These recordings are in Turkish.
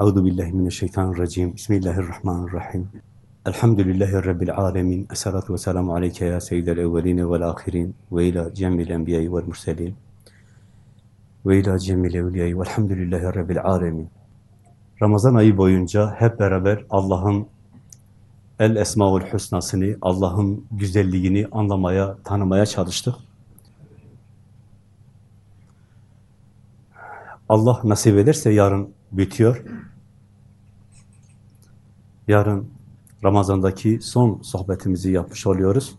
Euzu billahi mineşşeytanirracim. Bismillahirrahmanirrahim. Elhamdülillahi rabbil alamin. Essalatu vesselamu aleyke ya seyyidel evvelin ve'l ahirin ve ila cemil enbiya'i ve'l murselin. Ve ila cemil evliya'i ve'lhamdülillahi rabbil alamin. Ramazan ayı boyunca hep beraber Allah'ın El Esmaül Hüsna'sını, Allah'ın güzelliğini anlamaya, tanımaya çalıştık. Allah nasip ederse yarın bitiyor. Yarın Ramazan'daki son sohbetimizi yapmış oluyoruz.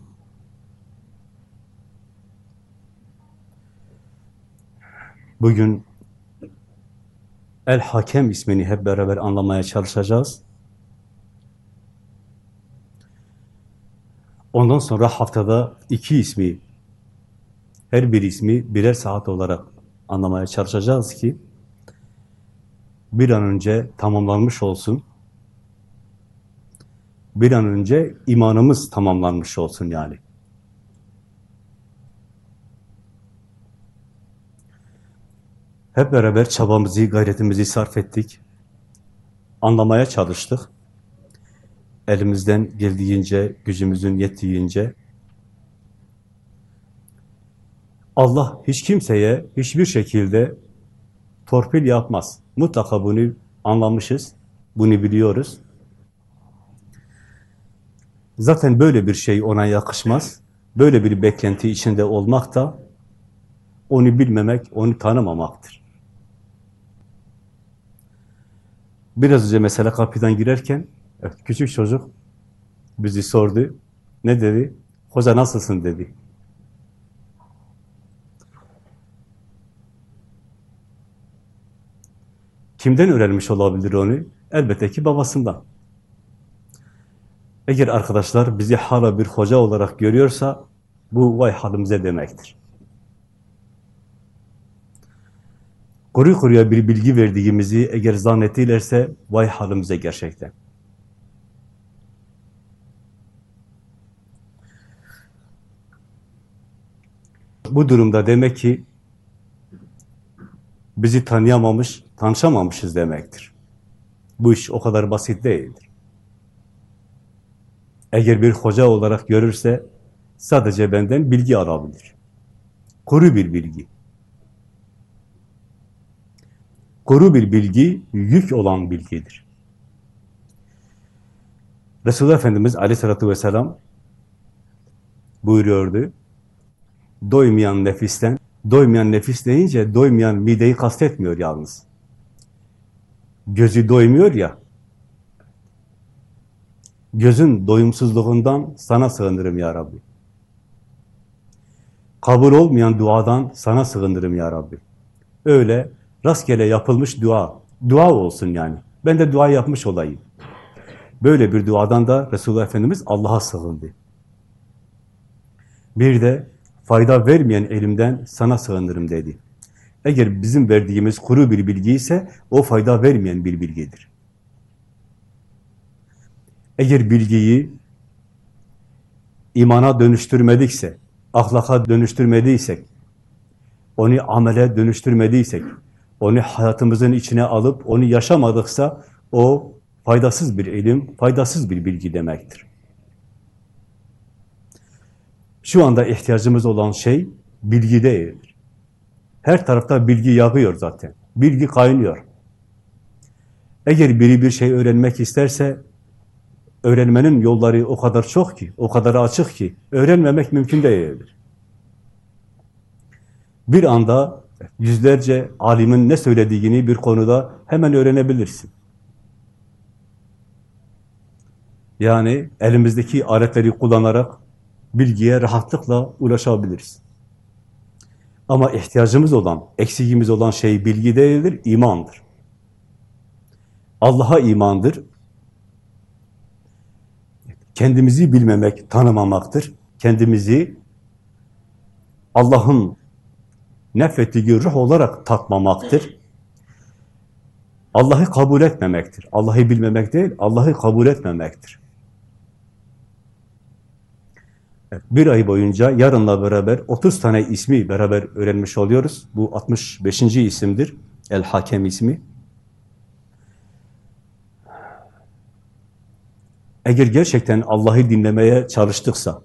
Bugün El Hakem ismini hep beraber anlamaya çalışacağız. Ondan sonra haftada iki ismi, her bir ismi birer saat olarak anlamaya çalışacağız ki bir an önce tamamlanmış olsun. Bir an önce imanımız tamamlanmış olsun yani. Hep beraber çabamızı, gayretimizi sarf ettik. Anlamaya çalıştık. Elimizden geldiğince, gücümüzün yettiğince Allah hiç kimseye hiçbir şekilde torpil yapmaz. Mutlaka bunu anlamışız, bunu biliyoruz. Zaten böyle bir şey ona yakışmaz. Böyle bir beklenti içinde olmak da onu bilmemek, onu tanımamaktır. Biraz önce mesela kapıdan girerken evet, küçük çocuk bizi sordu. Ne dedi? Hoca nasılsın dedi. Kimden öğrenmiş olabilir onu? Elbette ki babasından. Eğer arkadaşlar bizi hala bir hoca olarak görüyorsa bu vay halimize demektir. Kuru kuruya bir bilgi verdiğimizi eğer zannettilerse vay halimize gerçekten. Bu durumda demek ki bizi tanıyamamış, tanışamamışız demektir. Bu iş o kadar basit değildir. Eğer bir hoca olarak görürse sadece benden bilgi alabilir. Kuru bir bilgi. Kuru bir bilgi, yük olan bilgidir. Resulullah Efendimiz aleyhissalatü vesselam buyuruyordu. Doymayan nefisten, doymayan nefis deyince doymayan mideyi kastetmiyor yalnız. Gözü doymuyor ya, gözün doyumsuzluğundan sana sığınırım ya Rabbi. Kabul olmayan duadan sana sığınırım ya Rabbi. Öyle rastgele yapılmış dua, dua olsun yani. Ben de dua yapmış olayım. Böyle bir duadan da Resulullah Efendimiz Allah'a sığındı. Bir de fayda vermeyen elimden sana sığınırım dedi. Eğer bizim verdiğimiz kuru bir bilgi ise o fayda vermeyen bir bilgidir. Eğer bilgiyi imana dönüştürmedikse, ahlaka dönüştürmediysek, onu amele dönüştürmediysek, onu hayatımızın içine alıp onu yaşamadıksa o faydasız bir ilim, faydasız bir bilgi demektir. Şu anda ihtiyacımız olan şey bilgi değildir. Her tarafta bilgi yağıyor zaten. Bilgi kaynıyor. Eğer biri bir şey öğrenmek isterse öğrenmenin yolları o kadar çok ki, o kadar açık ki öğrenmemek mümkün değildir. Bir anda yüzlerce alimin ne söylediğini bir konuda hemen öğrenebilirsin. Yani elimizdeki aletleri kullanarak bilgiye rahatlıkla ulaşabiliriz. Ama ihtiyacımız olan, eksiğimiz olan şey bilgi değildir, imandır. Allah'a imandır. Kendimizi bilmemek, tanımamaktır. Kendimizi Allah'ın nefrettiği ruh olarak tatmamaktır. Allah'ı kabul etmemektir. Allah'ı bilmemek değil, Allah'ı kabul etmemektir. Bir ay boyunca yarınla beraber 30 tane ismi beraber öğrenmiş oluyoruz. Bu 65. isimdir. El Hakem ismi. Eğer gerçekten Allah'ı dinlemeye çalıştıksa,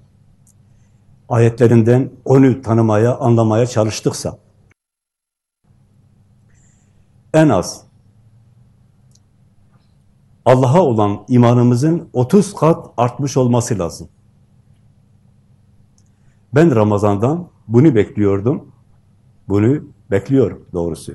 ayetlerinden onu tanımaya, anlamaya çalıştıksa, en az Allah'a olan imanımızın 30 kat artmış olması lazım. Ben Ramazan'dan bunu bekliyordum. Bunu bekliyorum doğrusu.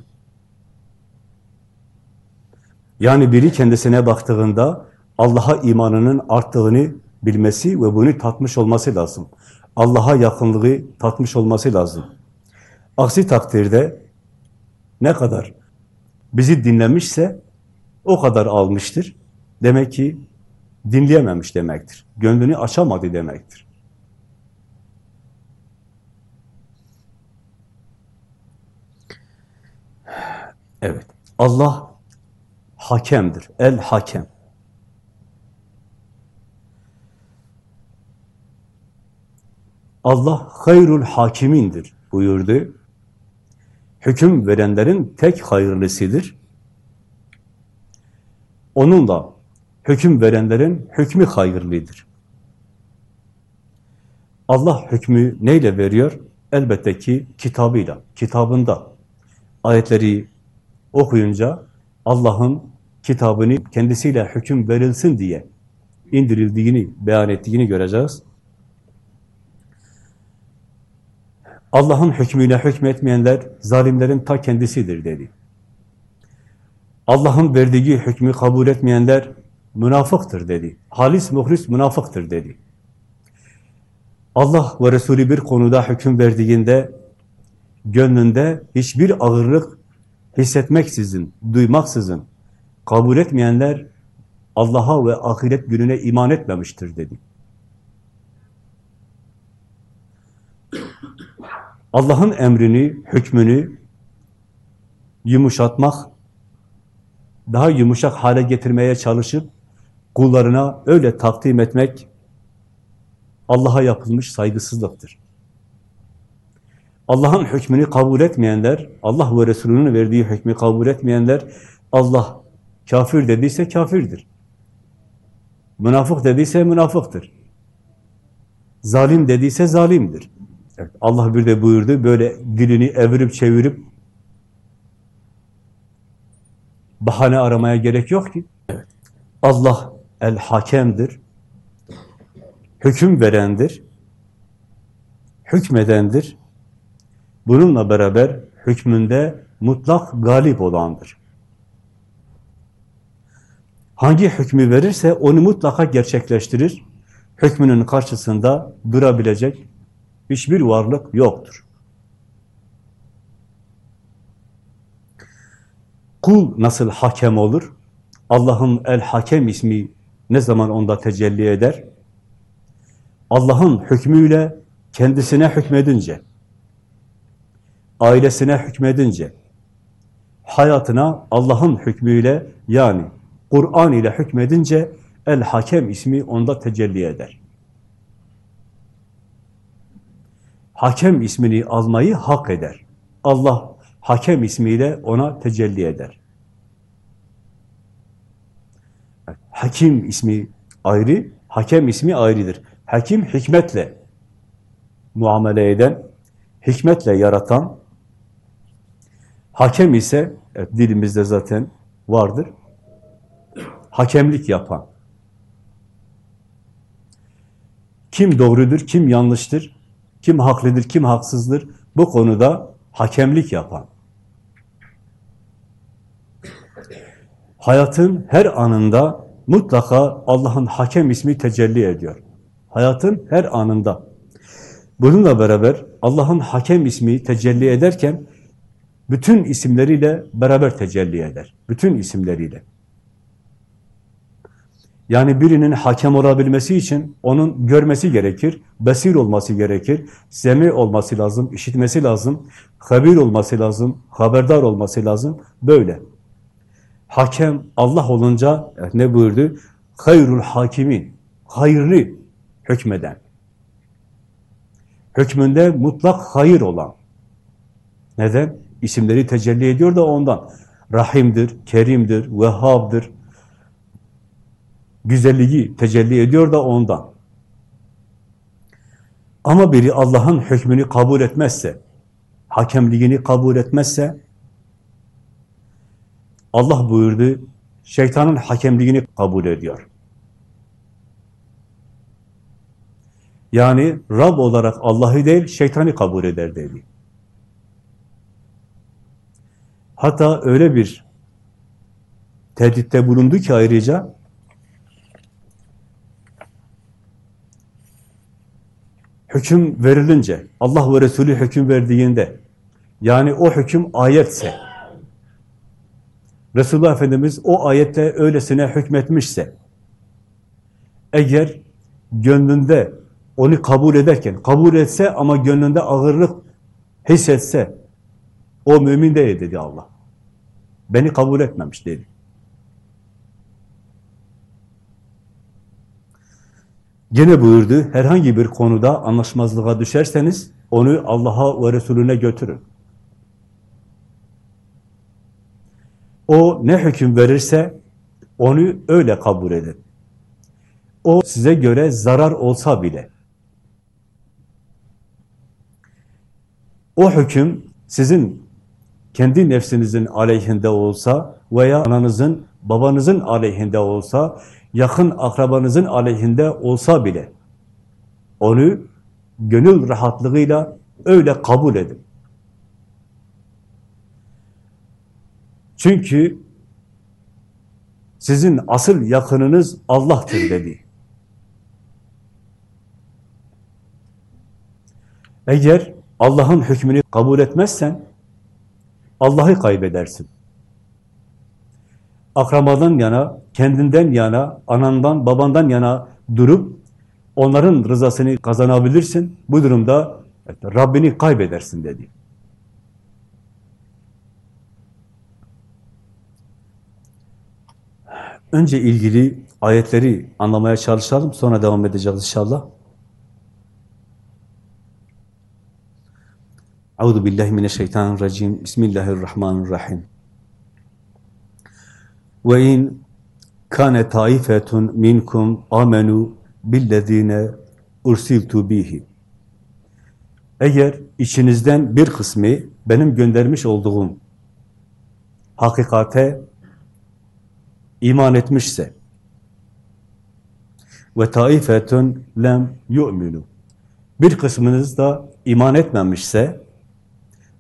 Yani biri kendisine baktığında Allah'a imanının arttığını bilmesi ve bunu tatmış olması lazım. Allah'a yakınlığı tatmış olması lazım. Aksi takdirde ne kadar bizi dinlemişse o kadar almıştır. Demek ki dinleyememiş demektir. Gönlünü açamadı demektir. Evet. Allah hakemdir. El hakem. Allah hayrul hakimindir buyurdu. Hüküm verenlerin tek hayırlısıdır. Onunla hüküm verenlerin hükmü hayırlıdır. Allah hükmü neyle veriyor? Elbette ki kitabıyla, kitabında. Ayetleri okuyunca Allah'ın kitabını kendisiyle hüküm verilsin diye indirildiğini, beyan ettiğini göreceğiz. Allah'ın hükmüyle hükmetmeyenler zalimlerin ta kendisidir dedi. Allah'ın verdiği hükmü kabul etmeyenler münafıktır dedi. Halis muhlis münafıktır dedi. Allah ve Resulü bir konuda hüküm verdiğinde gönlünde hiçbir ağırlık hissetmeksizin, duymaksızın kabul etmeyenler Allah'a ve ahiret gününe iman etmemiştir dedi. Allah'ın emrini, hükmünü yumuşatmak, daha yumuşak hale getirmeye çalışıp kullarına öyle takdim etmek Allah'a yapılmış saygısızlıktır. Allah'ın hükmünü kabul etmeyenler, Allah ve Resulünün verdiği hükmü kabul etmeyenler, Allah kafir dediyse kafirdir. Münafık dediyse münafıktır. Zalim dediyse zalimdir. Evet, Allah bir de buyurdu, böyle dilini evirip çevirip bahane aramaya gerek yok ki. Evet. Allah el-hakemdir, hüküm verendir, hükmedendir. Bununla beraber hükmünde mutlak galip olandır. Hangi hükmü verirse onu mutlaka gerçekleştirir. Hükmünün karşısında durabilecek hiçbir varlık yoktur. Kul nasıl hakem olur? Allah'ın el-hakem ismi ne zaman onda tecelli eder? Allah'ın hükmüyle kendisine hükmedince, ailesine hükmedince, hayatına Allah'ın hükmüyle yani Kur'an ile hükmedince El-Hakem ismi onda tecelli eder. Hakem ismini almayı hak eder. Allah Hakem ismiyle ona tecelli eder. Hakim ismi ayrı, Hakem ismi ayrıdır. Hakim hikmetle muamele eden, hikmetle yaratan, hakem ise evet, dilimizde zaten vardır, hakemlik yapan. Kim doğrudur, kim yanlıştır, kim haklıdır, kim haksızdır, bu konuda hakemlik yapan. Hayatın her anında mutlaka Allah'ın hakem ismi tecelli ediyor. Hayatın her anında. Bununla beraber Allah'ın hakem ismi tecelli ederken bütün isimleriyle beraber tecelli eder. Bütün isimleriyle. Yani birinin hakem olabilmesi için onun görmesi gerekir, besir olması gerekir, semi olması lazım, işitmesi lazım, habir olması lazım, haberdar olması lazım. Böyle. Hakem Allah olunca ne buyurdu? Hayrul hakimin. Hayırlı hükmeden. Hükmünde mutlak hayır olan. Neden? İsimleri tecelli ediyor da ondan. Rahimdir, Kerim'dir, Vehhab'dır, güzelliği tecelli ediyor da ondan. Ama biri Allah'ın hükmünü kabul etmezse, hakemliğini kabul etmezse, Allah buyurdu, şeytanın hakemliğini kabul ediyor. Yani Rab olarak Allah'ı değil, şeytanı kabul eder dedi. Hatta öyle bir tehditte bulundu ki ayrıca, hüküm verilince, Allah ve Resulü hüküm verdiğinde, yani o hüküm ayetse, Resulullah Efendimiz o ayette öylesine hükmetmişse, eğer gönlünde onu kabul ederken, kabul etse ama gönlünde ağırlık hissetse, o mümin değil dedi Allah. Beni kabul etmemiş dedi. Gene buyurdu, herhangi bir konuda anlaşmazlığa düşerseniz, onu Allah'a ve Resulüne götürün. O ne hüküm verirse, onu öyle kabul edin. O size göre zarar olsa bile, o hüküm sizin kendi nefsinizin aleyhinde olsa veya ananızın, babanızın aleyhinde olsa, yakın akrabanızın aleyhinde olsa bile onu gönül rahatlığıyla öyle kabul edin. Çünkü sizin asıl yakınınız Allah'tır dedi. Eğer Allah'ın hükmünü kabul etmezsen Allah'ı kaybedersin. Akrabadan yana, kendinden yana, anandan, babandan yana durup onların rızasını kazanabilirsin. Bu durumda Rabbini kaybedersin dedi. Önce ilgili ayetleri anlamaya çalışalım, sonra devam edeceğiz inşallah. Euzu billahi mineşşeytanirracim. Bismillahirrahmanirrahim. Ve in kâne taifetun minkum amenu billezine ursiltu bihi. Eğer içinizden bir kısmı benim göndermiş olduğum hakikate iman etmişse ve taifetun lem yu'minu bir kısmınız da iman etmemişse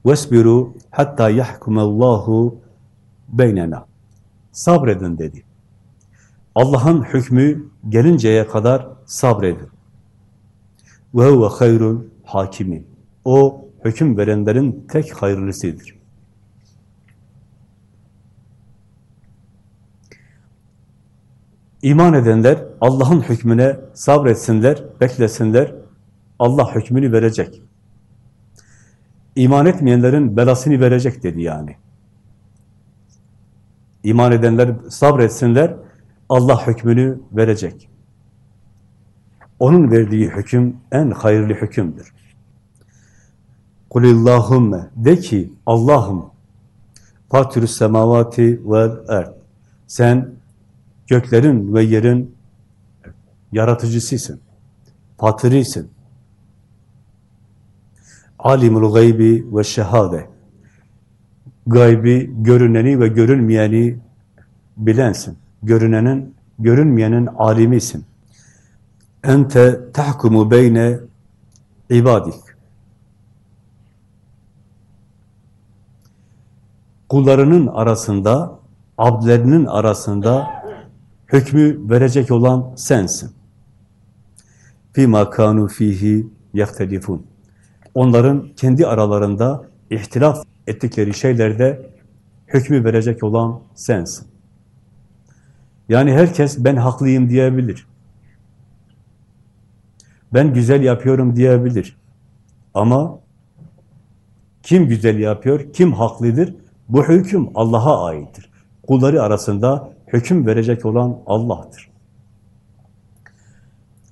vesbiru hatta yahkumallahu beynena sabredin dedi. Allah'ın hükmü gelinceye kadar sabredin. Ve huve hayrul hakimin. O hüküm verenlerin tek hayırlısıdır. İman edenler Allah'ın hükmüne sabretsinler, beklesinler. Allah hükmünü verecek. İman etmeyenlerin belasını verecek dedi yani. İman edenler sabretsinler, Allah hükmünü verecek. Onun verdiği hüküm en hayırlı hükümdür. Kulillahümme de ki Allah'ım fatürü semavati vel erd. Sen göklerin ve yerin yaratıcısısın. Fatirisin. Alimul gaybi ve şehade gaybi, görüneni ve görünmeyeni bilensin. Görünenin, görünmeyenin alimisin. Ente tahkumu beyne ibadik. Kullarının arasında, abdlerinin arasında hükmü verecek olan sensin. Fîmâ kânû fîhî yehtelifûn. Onların kendi aralarında ihtilaf ettikleri şeylerde hükmü verecek olan sensin. Yani herkes ben haklıyım diyebilir. Ben güzel yapıyorum diyebilir. Ama kim güzel yapıyor, kim haklıdır? Bu hüküm Allah'a aittir. Kulları arasında hüküm verecek olan Allah'tır.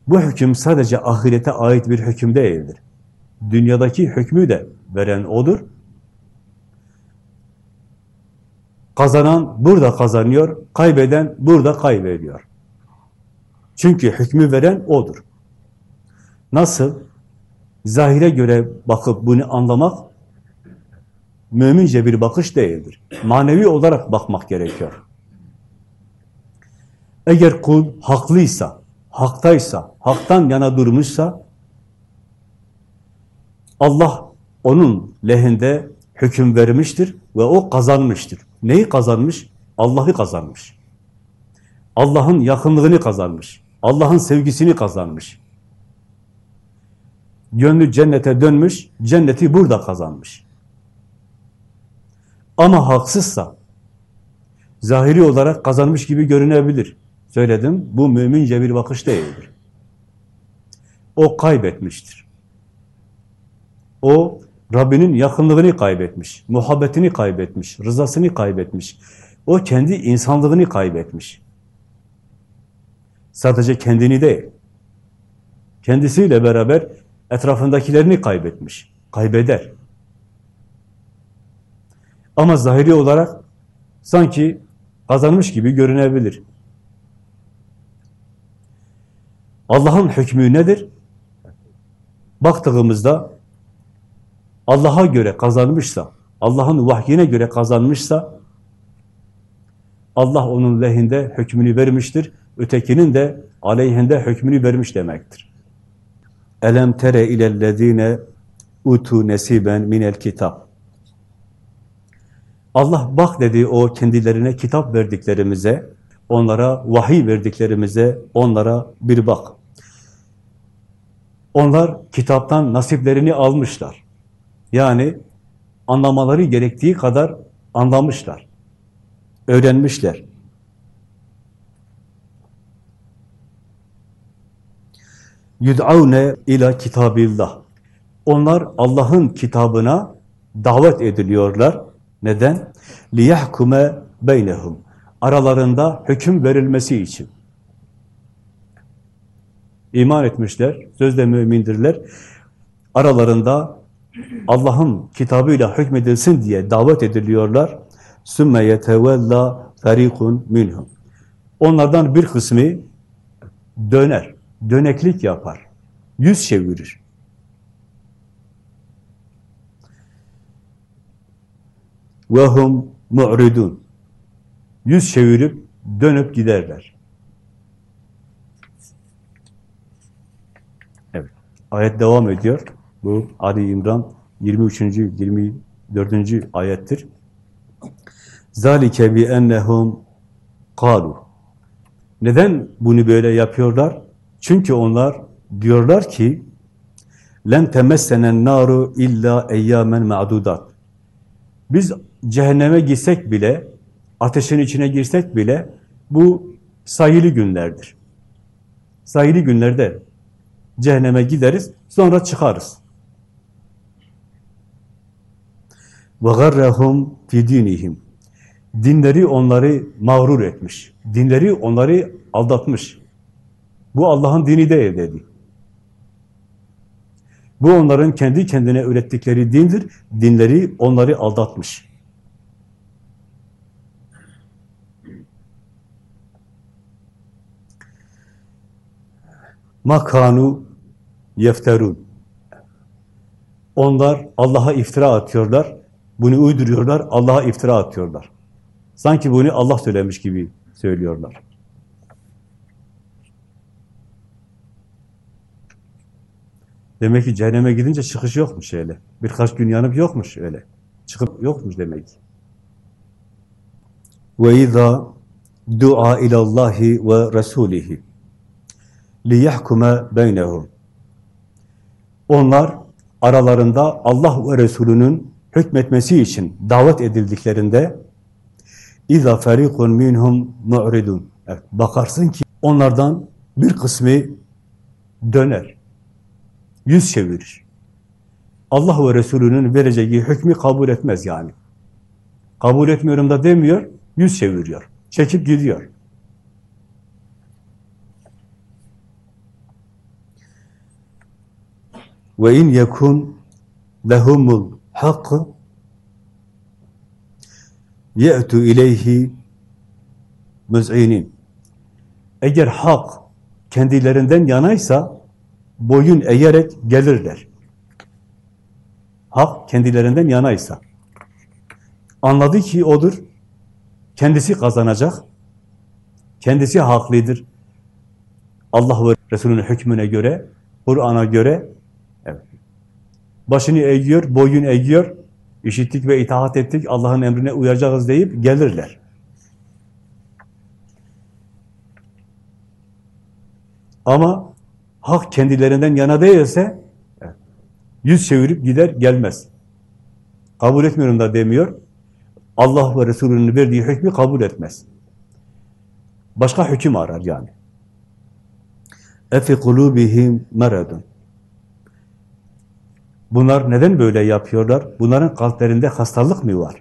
Bu hüküm sadece ahirete ait bir hüküm değildir. Dünyadaki hükmü de veren O'dur. Kazanan burada kazanıyor, kaybeden burada kaybediyor. Çünkü hükmü veren O'dur. Nasıl? Zahire göre bakıp bunu anlamak mümince bir bakış değildir. Manevi olarak bakmak gerekiyor. Eğer kul haklıysa, haktaysa, haktan yana durmuşsa Allah onun lehinde hüküm vermiştir ve o kazanmıştır. Neyi kazanmış? Allah'ı kazanmış. Allah'ın yakınlığını kazanmış. Allah'ın sevgisini kazanmış. Gönlü cennete dönmüş, cenneti burada kazanmış. Ama haksızsa, zahiri olarak kazanmış gibi görünebilir. Söyledim, bu mümince bir bakış değildir. O kaybetmiştir. O, Rabbinin yakınlığını kaybetmiş, muhabbetini kaybetmiş, rızasını kaybetmiş. O kendi insanlığını kaybetmiş. Sadece kendini değil, kendisiyle beraber etrafındakilerini kaybetmiş, kaybeder. Ama zahiri olarak sanki kazanmış gibi görünebilir. Allah'ın hükmü nedir? Baktığımızda Allah'a göre kazanmışsa, Allah'ın vahyine göre kazanmışsa Allah onun lehinde hükmünü vermiştir. Ötekinin de aleyhinde hükmünü vermiş demektir. Elem tere ilellezine utu nesiben minel kitap. Allah bak dedi o kendilerine kitap verdiklerimize, onlara vahiy verdiklerimize, onlara bir bak. Onlar kitaptan nasiplerini almışlar. Yani anlamaları gerektiği kadar anlamışlar. Öğrenmişler. Yud'avne ila kitabillah. Onlar Allah'ın kitabına davet ediliyorlar. Neden? liyahkume beynehum. Aralarında hüküm verilmesi için. İman etmişler, sözde mümindirler. Aralarında Allah'ın kitabıyla hükmedilsin diye davet ediliyorlar. Sümme yetevella ferikun minhum. Onlardan bir kısmı döner, döneklik yapar, yüz çevirir. Ve hum mu'ridun. Yüz çevirip dönüp giderler. Evet. Ayet devam ediyor. Bu Ali İmran 23. 24. ayettir. Zalike bi ennehum kalu. Neden bunu böyle yapıyorlar? Çünkü onlar diyorlar ki len temessenen naru illa eyyamen ma'dudat. Biz cehenneme gitsek bile, ateşin içine girsek bile bu sayılı günlerdir. Sayılı günlerde cehenneme gideriz, sonra çıkarız. وَغَرَّهُمْ فِي دِينِهِمْ Dinleri onları mağrur etmiş. Dinleri onları aldatmış. Bu Allah'ın dini değil dedi. Bu onların kendi kendine ürettikleri dindir. Dinleri onları aldatmış. Makanu yefterun. Onlar Allah'a iftira atıyorlar. Bunu uyduruyorlar, Allah'a iftira atıyorlar. Sanki bunu Allah söylemiş gibi söylüyorlar. Demek ki cehenneme gidince çıkış yokmuş öyle. Birkaç gün yanıp yokmuş öyle. Çıkıp yokmuş demek. Ve izâ dua ilallahi ve rasulihi liyahkume beynehum. Onlar aralarında Allah ve Resulünün hükmetmesi için davet edildiklerinde ferikun minhum mu'ridun. Evet, bakarsın ki onlardan bir kısmı döner. Yüz çevirir. Allah ve Resulünün vereceği hükmü kabul etmez yani. Kabul etmiyorum da demiyor, yüz çeviriyor. Çekip gidiyor. Ve in yekun lehumul hakkı ye'tu ileyhi müz'inin. Eğer hak kendilerinden yanaysa boyun eğerek gelirler. Hak kendilerinden yanaysa. Anladı ki odur. Kendisi kazanacak. Kendisi haklıdır. Allah ve Resulünün hükmüne göre, Kur'an'a göre. Başını eğiyor, boyun eğiyor. İşittik ve itaat ettik, Allah'ın emrine uyacağız deyip gelirler. Ama hak kendilerinden yana değilse yüz çevirip gider gelmez. Kabul etmiyorum da demiyor. Allah ve Resulünün verdiği hükmü kabul etmez. Başka hüküm arar yani. Efi kulubihim meradun. Bunlar neden böyle yapıyorlar? Bunların kalplerinde hastalık mı var?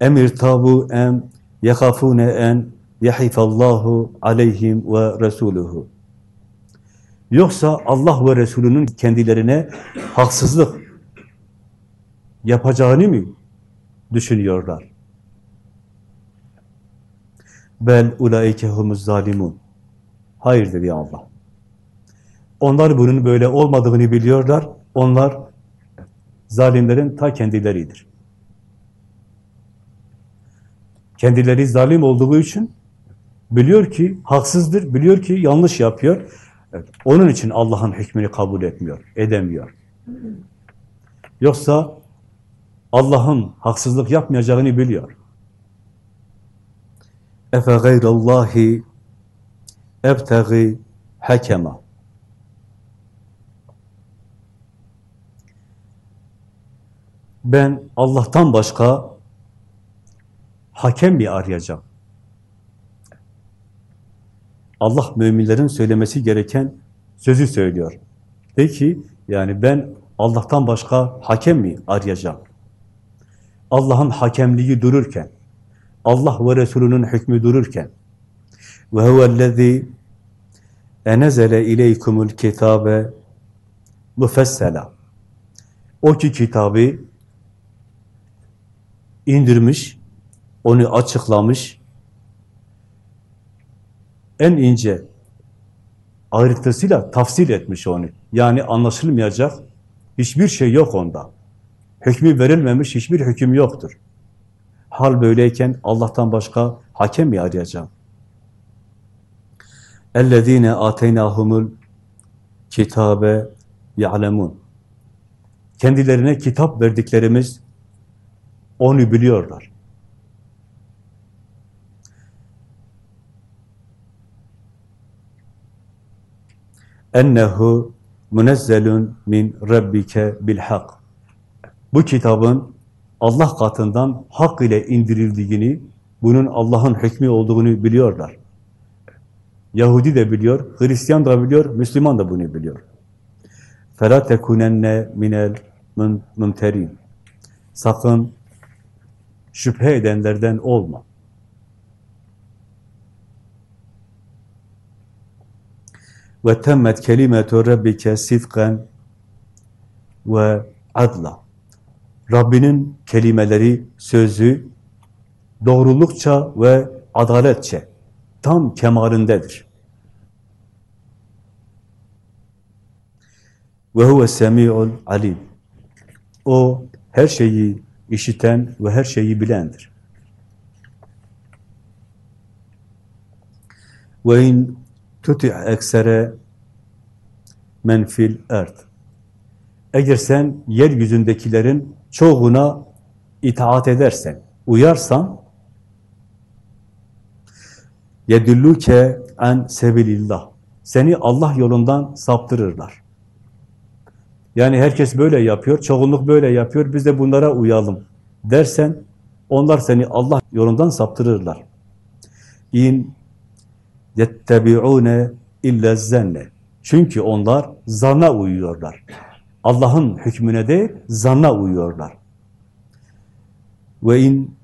Emir tabu em yekafune en yahifallahu aleyhim ve resuluhu. Yoksa Allah ve Resulünün kendilerine haksızlık yapacağını mı düşünüyorlar? Bel ulaike zalimun. Hayırdır ya Allah. Onlar bunun böyle olmadığını biliyorlar. Onlar zalimlerin ta kendileridir. Kendileri zalim olduğu için biliyor ki haksızdır, biliyor ki yanlış yapıyor. Onun için Allah'ın hükmünü kabul etmiyor, edemiyor. Yoksa Allah'ın haksızlık yapmayacağını biliyor. Efe gayrallahi ebtegi hakema. Ben Allah'tan başka hakem mi arayacağım? Allah müminlerin söylemesi gereken sözü söylüyor. Peki yani ben Allah'tan başka hakem mi arayacağım? Allah'ın hakemliği dururken, Allah ve Resulünün hükmü dururken ve huvellezî enezele ileykumul kitabe müfessela o ki kitabı indirmiş, onu açıklamış, en ince ayrıntısıyla tafsil etmiş onu. Yani anlaşılmayacak hiçbir şey yok onda. Hükmü verilmemiş hiçbir hüküm yoktur. Hal böyleyken Allah'tan başka hakem mi arayacağım? اَلَّذ۪ينَ آتَيْنَاهُمُ kitabe ya'lemun. Kendilerine kitap verdiklerimiz onu biliyorlar. ennehu munezzelun min rabbike bil hak. Bu kitabın Allah katından hak ile indirildiğini, bunun Allah'ın hükmü olduğunu biliyorlar. Yahudi de biliyor, Hristiyan da biliyor, Müslüman da bunu biliyor. فَلَا تَكُنَنَّ minel mümterin. Sakın şüphe edenlerden olma. ve temmet kelimetu rabbike sidqen ve adla. Rabbinin kelimeleri, sözü doğrulukça ve adaletçe tam kemalindedir. Ve huve semi'ul alim. O her şeyi işiten ve her şeyi bilendir. Ve in tuti eksere men fil erd. Eğer sen yeryüzündekilerin çoğuna itaat edersen, uyarsan yedulluke en sebilillah. Seni Allah yolundan saptırırlar. Yani herkes böyle yapıyor, çoğunluk böyle yapıyor, biz de bunlara uyalım dersen, onlar seni Allah yolundan saptırırlar. İn yettebi'une illa zenne. Çünkü onlar zanna uyuyorlar. Allah'ın hükmüne değil, zanna uyuyorlar. Ve in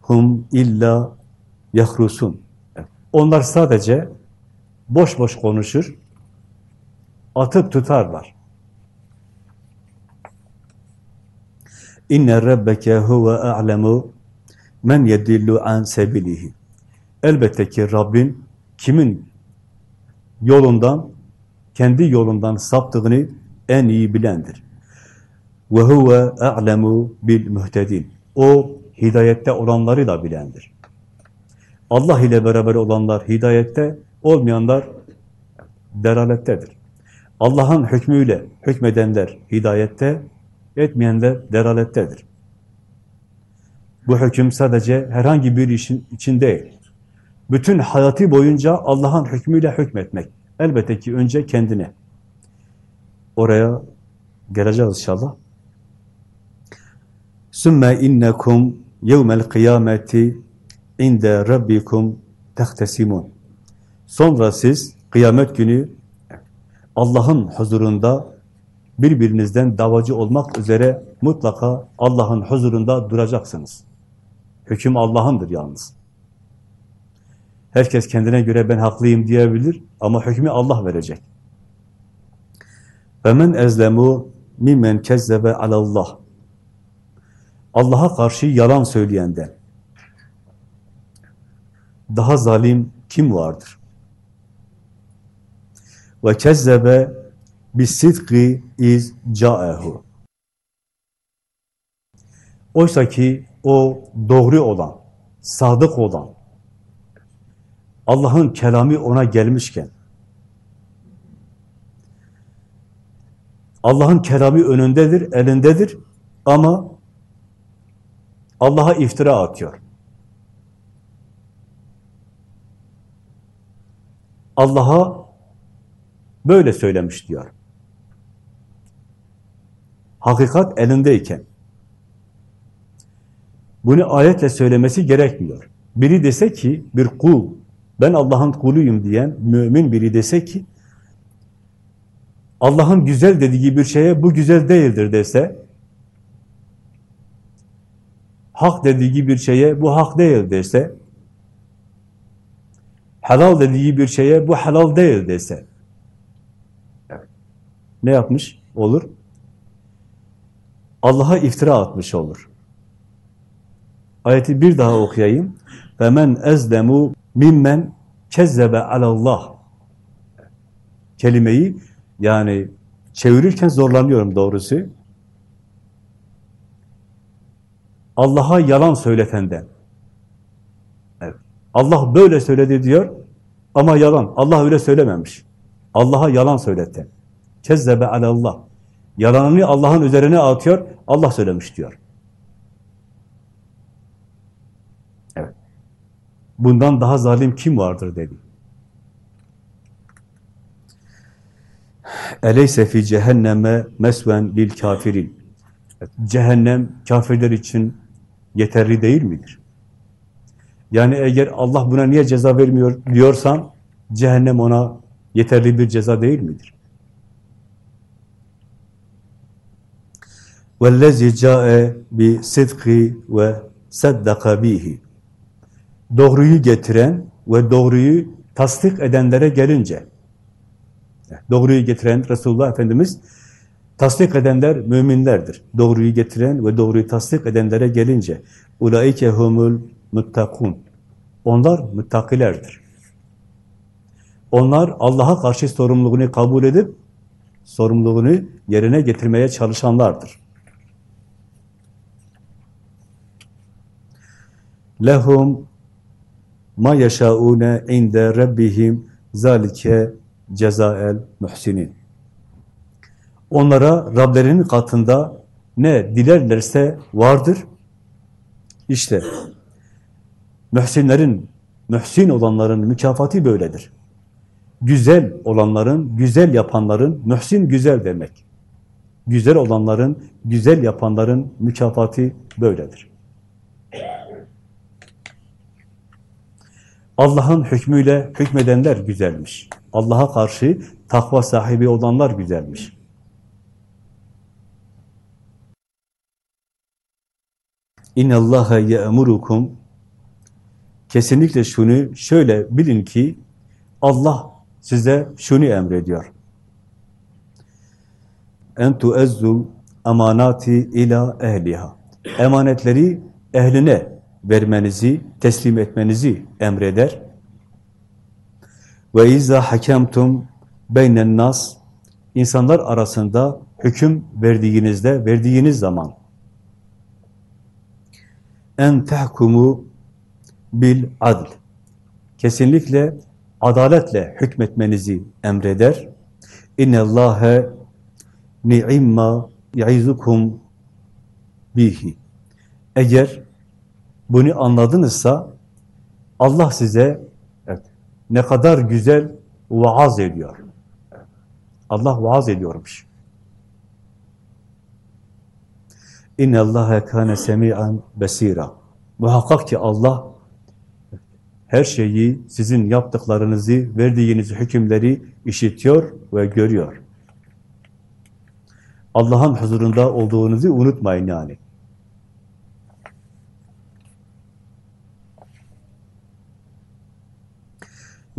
hum illa yahrusun. Onlar sadece boş boş konuşur, atıp tutarlar. İnne rabbeke huve a'lemu men yedillu an sebilihi. Elbette ki Rabbin kimin yolundan, kendi yolundan saptığını en iyi bilendir. Ve huve a'lemu bil muhtedin. O hidayette olanları da bilendir. Allah ile beraber olanlar hidayette, olmayanlar deralettedir. Allah'ın hükmüyle hükmedenler hidayette, etmeyenler deralettedir. Bu hüküm sadece herhangi bir işin için değil. Bütün hayatı boyunca Allah'ın hükmüyle hükmetmek. Elbette ki önce kendine. Oraya geleceğiz inşallah. Sümme innekum yevmel kıyameti inde rabbikum tehtesimun. Sonra siz kıyamet günü Allah'ın huzurunda birbirinizden davacı olmak üzere mutlaka Allah'ın huzurunda duracaksınız. Hüküm Allah'ındır yalnız. Herkes kendine göre ben haklıyım diyebilir ama hükmü Allah verecek. Ve men ezlemu mimmen kezzebe alallah. Allah'a karşı yalan söyleyenden daha zalim kim vardır? Ve kezzebe bisidki iz caehu. Oysa ki o doğru olan, sadık olan, Allah'ın kelamı ona gelmişken, Allah'ın kelamı önündedir, elindedir ama Allah'a iftira atıyor. Allah'a böyle söylemiş diyor. Hakikat elindeyken. Bunu ayetle söylemesi gerekmiyor. Biri dese ki, bir kul, ben Allah'ın kuluyum diyen mümin biri dese ki, Allah'ın güzel dediği bir şeye bu güzel değildir dese, hak dediği bir şeye bu hak değil dese, helal dediği bir şeye bu helal değil dese, ne yapmış olur? Allah'a iftira atmış olur. Ayeti bir daha okuyayım. فَمَنْ اَزْلَمُوا mimmen kezzebe alallah kelimeyi yani çevirirken zorlanıyorum doğrusu. Allah'a yalan söyletenden. Evet. Allah böyle söyledi diyor ama yalan. Allah öyle söylememiş. Allah'a yalan söyleten. Kezzebe alallah. Yalanını Allah'ın üzerine atıyor, Allah söylemiş diyor. Evet. Bundan daha zalim kim vardır dedi. Eleyse fi cehenneme mesven lil kafirin. Cehennem kafirler için yeterli değil midir? Yani eğer Allah buna niye ceza vermiyor diyorsan cehennem ona yeterli bir ceza değil midir? وَالَّذِي جَاءَ بِصِدْقِ وَسَدَّقَ بِهِ Doğruyu getiren ve doğruyu tasdik edenlere gelince, doğruyu getiren Resulullah Efendimiz, tasdik edenler müminlerdir. Doğruyu getiren ve doğruyu tasdik edenlere gelince, اُولَٰئِكَ هُمُ الْمُتَّقُونَ Onlar müttakilerdir. Onlar Allah'a karşı sorumluluğunu kabul edip, sorumluluğunu yerine getirmeye çalışanlardır. Lehum ma yeşaune inde rabbihim zalike cezael muhsinin. Onlara Rablerinin katında ne dilerlerse vardır. İşte mühsinlerin, mühsin olanların mükafatı böyledir. Güzel olanların, güzel yapanların, mühsin güzel demek. Güzel olanların, güzel yapanların mükafatı böyledir. Allah'ın hükmüyle hükmedenler güzelmiş. Allah'a karşı takva sahibi olanlar güzelmiş. İnne Allaha ye'murukum Kesinlikle şunu şöyle bilin ki Allah size şunu emrediyor. En tuezzul amanati ila ehliha. Emanetleri ehline vermenizi, teslim etmenizi emreder. Ve izâ hakemtum beynen nas insanlar arasında hüküm verdiğinizde, verdiğiniz zaman en tehkumu bil adl. Kesinlikle adaletle hükmetmenizi emreder. İnne Allahe ni'imma ya'izukum bihi. Eğer bunu anladınızsa Allah size evet, ne kadar güzel vaaz ediyor. Allah vaaz ediyormuş. İnne Allahe kâne semi'an besira. Muhakkak ki Allah her şeyi, sizin yaptıklarınızı, verdiğiniz hükümleri işitiyor ve görüyor. Allah'ın huzurunda olduğunuzu unutmayın yani.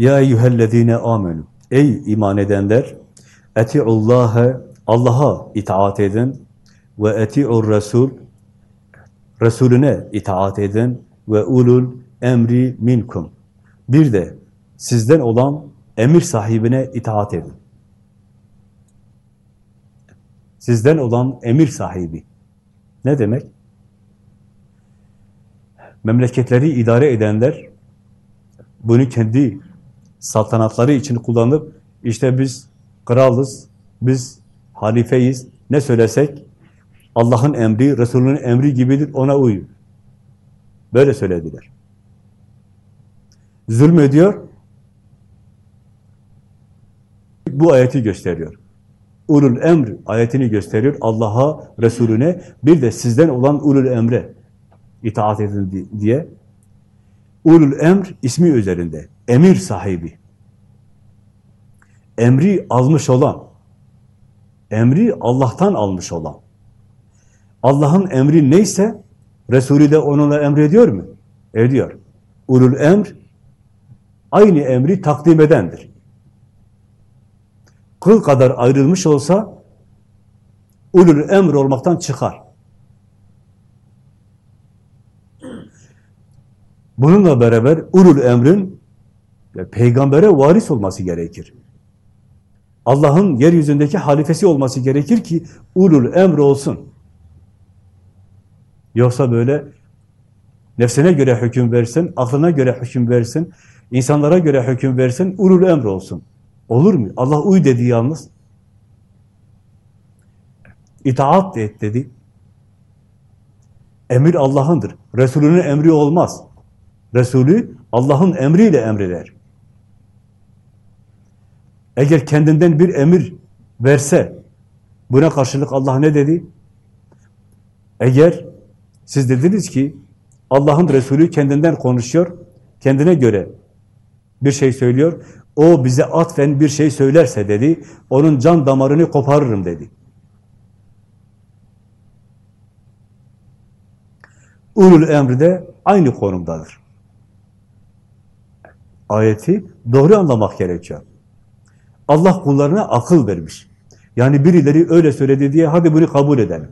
Ya eyyühellezine amenu. Ey iman edenler, eti'ullâhe, Allah'a itaat edin ve eti'ur Resul, Resulüne itaat edin ve ulul emri minkum. Bir de sizden olan emir sahibine itaat edin. Sizden olan emir sahibi. Ne demek? Memleketleri idare edenler bunu kendi saltanatları için kullanıp işte biz kralız, biz halifeyiz, ne söylesek Allah'ın emri, Resulünün emri gibidir, ona uyun. Böyle söylediler. Zulmediyor, bu ayeti gösteriyor. Ulul emr ayetini gösteriyor. Allah'a, Resulüne, bir de sizden olan ulul emre itaat edin diye. Ulul emr ismi üzerinde. Emir sahibi. Emri almış olan. Emri Allah'tan almış olan. Allah'ın emri neyse Resulü de onunla emrediyor mu? Ediyor. Ulul emr aynı emri takdim edendir. Kıl kadar ayrılmış olsa ulul emr olmaktan çıkar. Bununla beraber ulul emrin peygambere varis olması gerekir. Allah'ın yeryüzündeki halifesi olması gerekir ki ulul emr olsun. Yoksa böyle nefsine göre hüküm versin, aklına göre hüküm versin, insanlara göre hüküm versin, ulul emr olsun. Olur mu? Allah uy dedi yalnız. İtaat et dedi. Emir Allah'ındır. Resulünün emri olmaz. Resulü Allah'ın emriyle emreder. Eğer kendinden bir emir verse, buna karşılık Allah ne dedi? Eğer siz dediniz ki, Allah'ın Resulü kendinden konuşuyor, kendine göre bir şey söylüyor, o bize atfen bir şey söylerse dedi, onun can damarını koparırım dedi. Ulul emri de aynı konumdadır. Ayeti doğru anlamak gerekiyor. Allah kullarına akıl vermiş. Yani birileri öyle söyledi diye hadi bunu kabul edelim.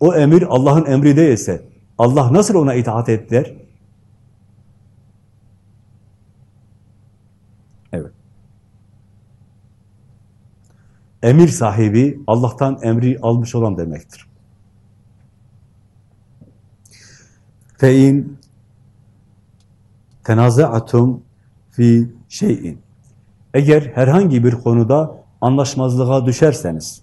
O emir Allah'ın emri değilse Allah nasıl ona itaat et der? Evet. Emir sahibi Allah'tan emri almış olan demektir. Fein tenaza'atum fi şeyin eğer herhangi bir konuda anlaşmazlığa düşerseniz,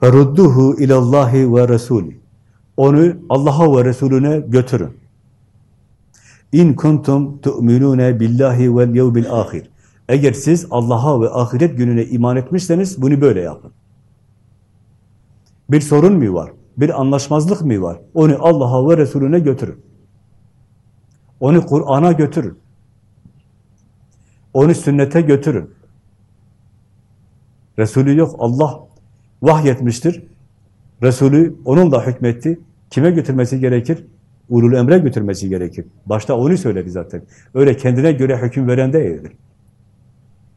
فَرُدُّهُ اِلَى اللّٰهِ وَرَسُولِ Onu Allah'a ve Resulüne götürün. İn kuntum tu'minune billahi vel yevmil ahir. Eğer siz Allah'a ve ahiret gününe iman etmişseniz bunu böyle yapın. Bir sorun mu var? Bir anlaşmazlık mı var? Onu Allah'a ve Resulüne götürün. Onu Kur'an'a götürün. Onu sünnete götürün. Resulü yok. Allah vahyetmiştir. Resulü onun da hükmetti. Kime götürmesi gerekir? Ulul emre götürmesi gerekir. Başta onu söyledi zaten. Öyle kendine göre hüküm veren değildir.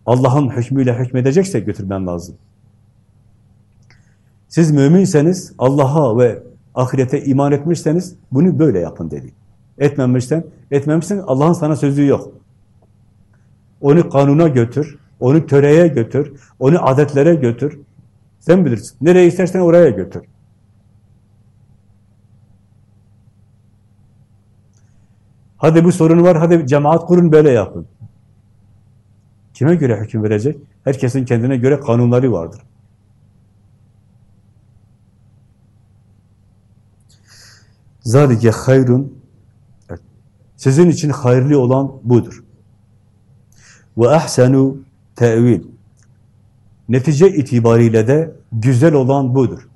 Allah'ın hükmüyle hükmedecekse götürmen lazım. Siz müminseniz, Allah'a ve ahirete iman etmişseniz bunu böyle yapın dedi. Etmemişsen, etmemişsin Allah'ın sana sözü yok. Onu kanuna götür, onu töreye götür, onu adetlere götür. Sen bilirsin. Nereye istersen oraya götür. Hadi bu sorun var, hadi cemaat kurun böyle yapın. Kime göre hüküm verecek? Herkesin kendine göre kanunları vardır. Zalike hayrun Sizin için hayırlı olan budur. Ve ahsenu tevil Netice itibariyle de güzel olan budur.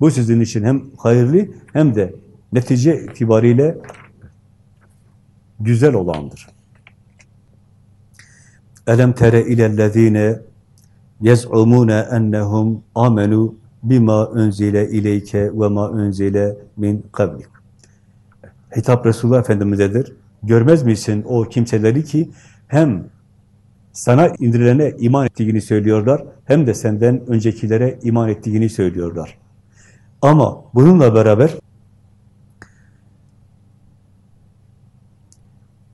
Bu sizin için hem hayırlı hem de netice itibariyle güzel olandır. Elem tere ilellezine yez'umune ennehum amenu bima unzile ileyke ve ma unzile min kablik. Hitap Resulullah Efendimiz'edir. Görmez misin o kimseleri ki hem sana indirilene iman ettiğini söylüyorlar, hem de senden öncekilere iman ettiğini söylüyorlar. Ama bununla beraber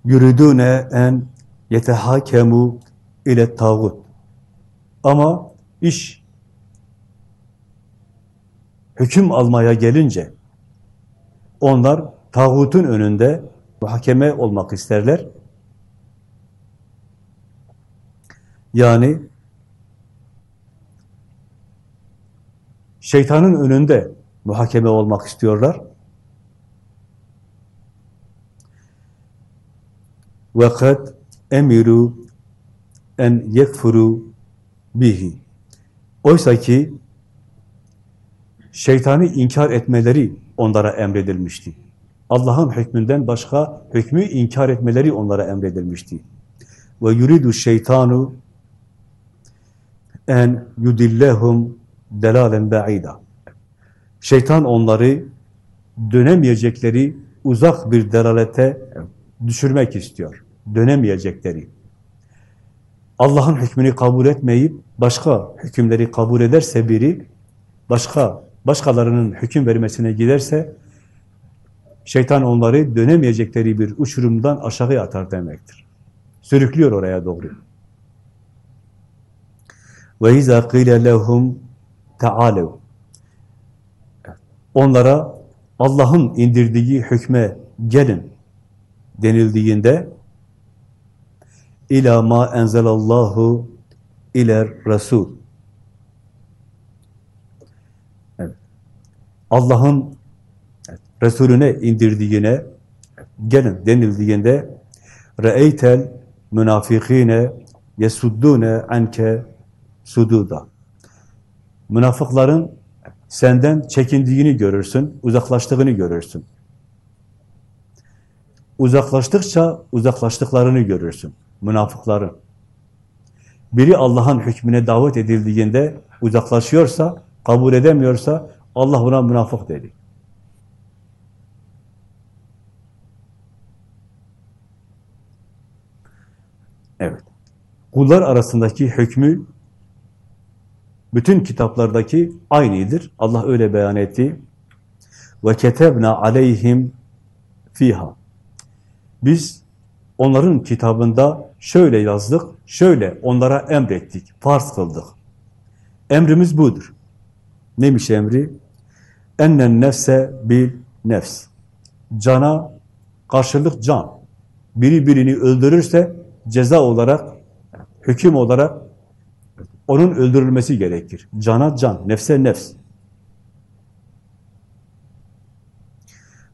yuridune en yetehakemu ile tağut. Ama iş hüküm almaya gelince onlar tağutun önünde muhakeme olmak isterler. Yani şeytanın önünde muhakeme olmak istiyorlar. Kad emiru en yekfuru bihi. Oysa ki şeytanı inkar etmeleri onlara emredilmişti. Allah'ın hükmünden başka hükmü inkar etmeleri onlara emredilmişti. Ve yuridu şeytanu en yudillehum delalen ba'ida. Şeytan onları dönemeyecekleri uzak bir delalete düşürmek istiyor. Dönemeyecekleri. Allah'ın hükmünü kabul etmeyip başka hükümleri kabul ederse biri, başka başkalarının hüküm vermesine giderse şeytan onları dönemeyecekleri bir uçurumdan aşağıya atar demektir. Sürüklüyor oraya doğru. Ve izâ qîle lehum teâlev. Onlara Allah'ın indirdiği hükme gelin denildiğinde ila ma enzelallahu iler Resul. Evet. Allah'ın Resulüne indirdiğine gelin denildiğinde re'eytel münafikine yesuddune anke sududa. Münafıkların senden çekindiğini görürsün, uzaklaştığını görürsün. Uzaklaştıkça uzaklaştıklarını görürsün. Münafıkların. Biri Allah'ın hükmüne davet edildiğinde uzaklaşıyorsa, kabul edemiyorsa Allah buna münafık dedi. Evet. Kullar arasındaki hükmü bütün kitaplardaki aynıdır. Allah öyle beyan etti. Ve ketebna aleyhim fiha. Biz onların kitabında şöyle yazdık, şöyle onlara emrettik, farz kıldık. Emrimiz budur. Neymiş emri? Ennen nefse bil nefs. Cana karşılık can. Biri birini öldürürse ceza olarak, hüküm olarak onun öldürülmesi gerekir. Cana can, nefse nefs.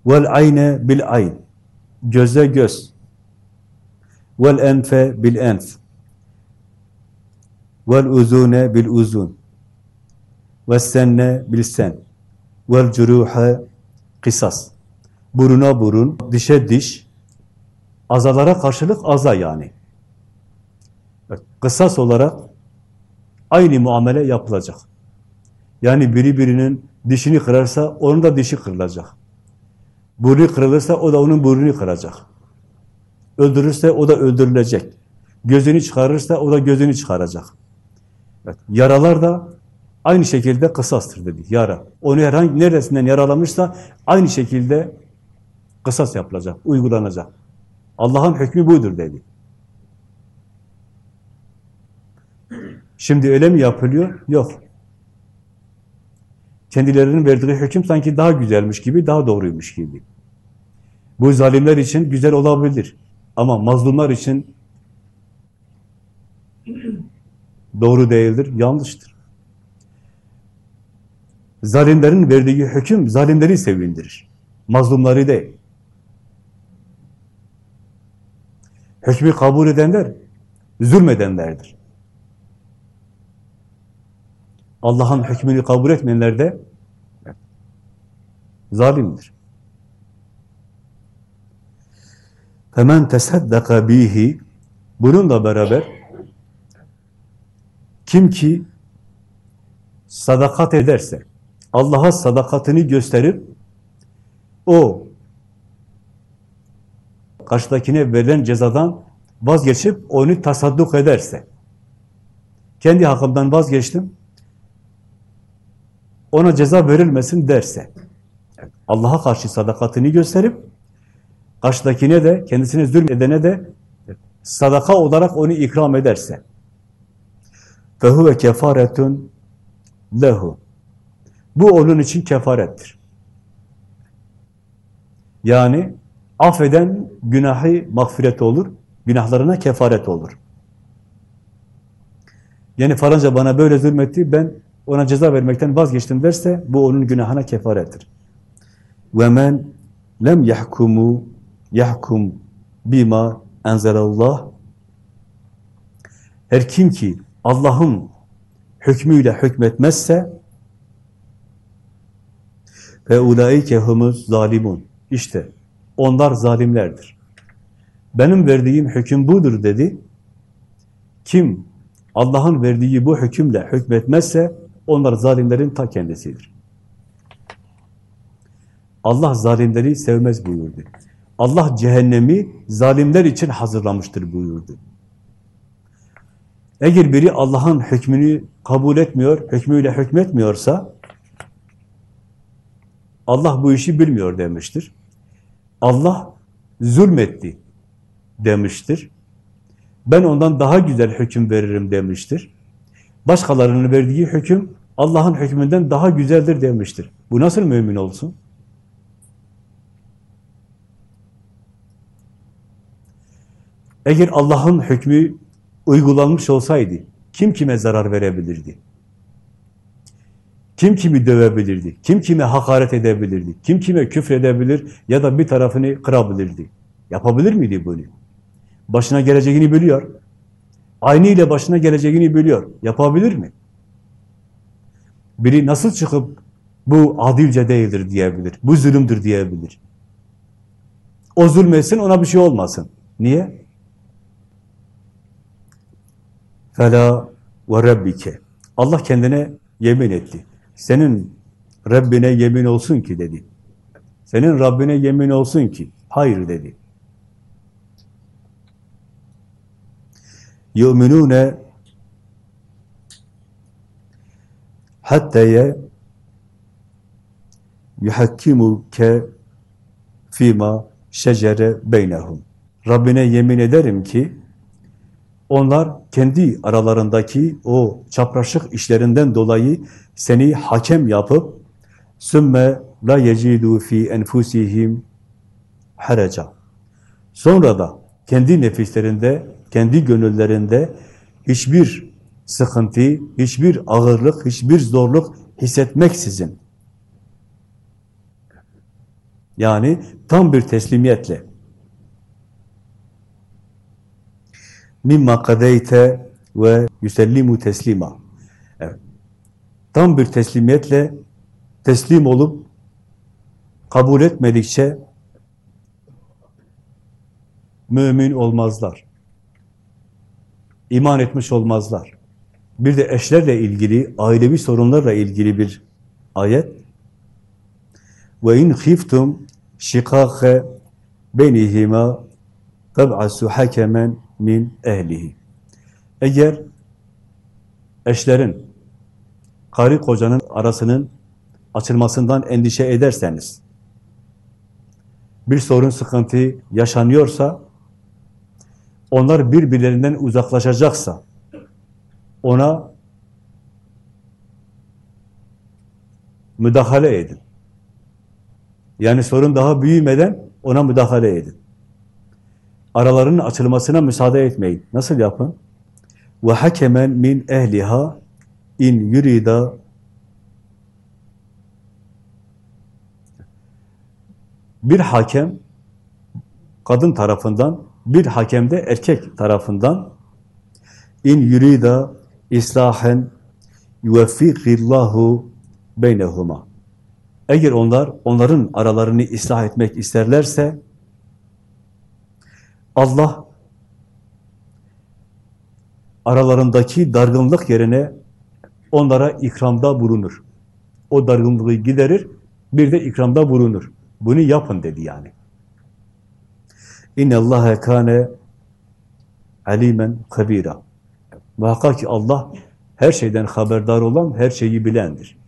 Vel ayne bil ayn. Göze göz. Vel enfe bil enf. Vel uzune bil uzun. Ve senne bil sen. Vel curuha kısas. Buruna burun, dişe diş, azalara karşılık aza yani. Kısas olarak aynı muamele yapılacak. Yani biri birinin dişini kırarsa onun da dişi kırılacak. Burnu kırılırsa o da onun burnunu kıracak. Öldürürse o da öldürülecek. Gözünü çıkarırsa o da gözünü çıkaracak. Evet, yaralar da aynı şekilde kısastır dedi. Yara. Onu herhangi neresinden yaralamışsa aynı şekilde Kısas yapılacak, uygulanacak. Allah'ın hükmü budur dedi. Şimdi öyle mi yapılıyor? Yok. Kendilerinin verdiği hüküm sanki daha güzelmiş gibi, daha doğruymuş gibi. Bu zalimler için güzel olabilir. Ama mazlumlar için doğru değildir, yanlıştır. Zalimlerin verdiği hüküm zalimleri sevindirir. Mazlumları değil. Hükmü kabul edenler zulmedenlerdir. Allah'ın hükmünü kabul etmeyenler de zalimdir. Hemen tesaddaka bihi bununla beraber kim ki sadakat ederse Allah'a sadakatini gösterip o karşıdakine verilen cezadan vazgeçip onu tasadduk ederse kendi hakkımdan vazgeçtim ona ceza verilmesin derse Allah'a karşı sadakatini gösterip karşıdakine de kendisine zulm edene de sadaka olarak onu ikram ederse fehuve kefaretun lehu bu onun için kefarettir. Yani affeden günahı mağfiret olur, günahlarına kefaret olur. Yani falanca bana böyle zulmetti, ben ona ceza vermekten vazgeçtim derse bu onun günahına kefarettir. وَمَنْ lem yahkumu yahkum bima enzelallah her kim ki Allah'ın hükmüyle hükmetmezse ve ulaike humuz zalimun. İşte onlar zalimlerdir. Benim verdiğim hüküm budur dedi. Kim Allah'ın verdiği bu hükümle hükmetmezse onlar zalimlerin ta kendisidir. Allah zalimleri sevmez buyurdu. Allah cehennemi zalimler için hazırlamıştır buyurdu. Eğer biri Allah'ın hükmünü kabul etmiyor, hükmüyle hükmetmiyorsa Allah bu işi bilmiyor demiştir. Allah zulmetti demiştir. Ben ondan daha güzel hüküm veririm demiştir. Başkalarının verdiği hüküm Allah'ın hükmünden daha güzeldir demiştir. Bu nasıl mümin olsun? Eğer Allah'ın hükmü uygulanmış olsaydı kim kime zarar verebilirdi? Kim kimi dövebilirdi? Kim kime hakaret edebilirdi? Kim kime küfredebilir ya da bir tarafını kırabilirdi? Yapabilir miydi bunu? Başına geleceğini biliyor. Aynı ile başına geleceğini biliyor. Yapabilir mi? Biri nasıl çıkıp bu adilce değildir diyebilir. Bu zulümdür diyebilir. O zulmetsin ona bir şey olmasın. Niye? Fela ve rabbike. Allah kendine yemin etti. Senin Rabbine yemin olsun ki dedi. Senin Rabbine yemin olsun ki. Hayır dedi. yu'minune hatta'ye yuhakkimuke fima şecere beynehum. Rabbine yemin ederim ki onlar kendi aralarındaki o çapraşık işlerinden dolayı seni hakem yapıp sümme la yecidu fi enfusihim haraca. Sonra da kendi nefislerinde, kendi gönüllerinde hiçbir sıkıntı, hiçbir ağırlık, hiçbir zorluk hissetmeksizin yani tam bir teslimiyetle mimma kadeyte ve yüsellimu teslima. Evet. Tam bir teslimiyetle teslim olup kabul etmedikçe mümin olmazlar. İman etmiş olmazlar. Bir de eşlerle ilgili, ailevi sorunlarla ilgili bir ayet. Ve in khiftum şikâhe benihima tab'asu hakemen min ehlihi. Eğer eşlerin, karı kocanın arasının açılmasından endişe ederseniz, bir sorun, sıkıntı yaşanıyorsa, onlar birbirlerinden uzaklaşacaksa, ona müdahale edin. Yani sorun daha büyümeden ona müdahale edin. Aralarının açılmasına müsaade etmeyin. Nasıl yapın? Ve hakemen min ehliha in yurida bir hakem kadın tarafından, bir hakem de erkek tarafından in yurida islahen yuveffikillahu beynehuma. Eğer onlar, onların aralarını ıslah etmek isterlerse, Allah aralarındaki dargınlık yerine onlara ikramda bulunur. O dargınlığı giderir, bir de ikramda bulunur. Bunu yapın dedi yani. İnne Allahe kâne alimen kabira. Muhakkak ki Allah her şeyden haberdar olan, her şeyi bilendir.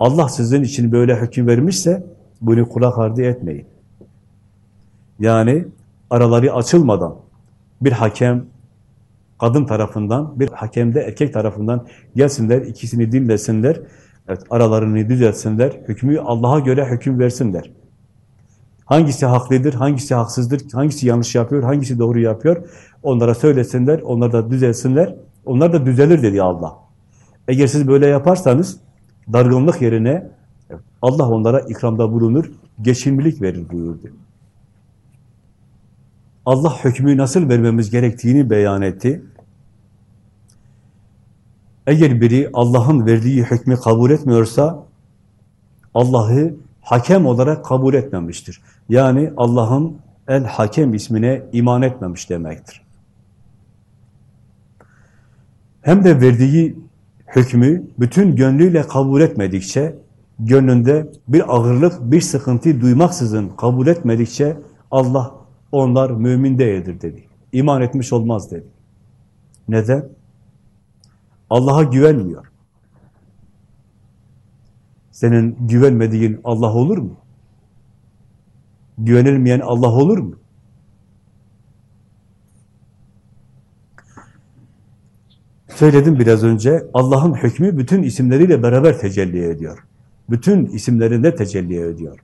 Allah sizin için böyle hüküm vermişse bunu kulak ardı etmeyin. Yani araları açılmadan bir hakem kadın tarafından, bir hakem de erkek tarafından gelsinler, ikisini dinlesinler, evet, aralarını düzeltsinler, hükmü Allah'a göre hüküm versinler. Hangisi haklıdır, hangisi haksızdır, hangisi yanlış yapıyor, hangisi doğru yapıyor, onlara söylesinler, onlar da düzelsinler, onlar da düzelir dedi Allah. Eğer siz böyle yaparsanız, dargınlık yerine Allah onlara ikramda bulunur, geçimlilik verir buyurdu. Allah hükmü nasıl vermemiz gerektiğini beyan etti. Eğer biri Allah'ın verdiği hükmü kabul etmiyorsa, Allah'ı hakem olarak kabul etmemiştir. Yani Allah'ın El-Hakem ismine iman etmemiş demektir. Hem de verdiği hükmü bütün gönlüyle kabul etmedikçe, gönlünde bir ağırlık, bir sıkıntı duymaksızın kabul etmedikçe Allah onlar mümin değildir dedi. İman etmiş olmaz dedi. Neden? Allah'a güvenmiyor. Senin güvenmediğin Allah olur mu? Güvenilmeyen Allah olur mu? Söyledim biraz önce, Allah'ın hükmü bütün isimleriyle beraber tecelli ediyor. Bütün isimlerinde tecelli ediyor.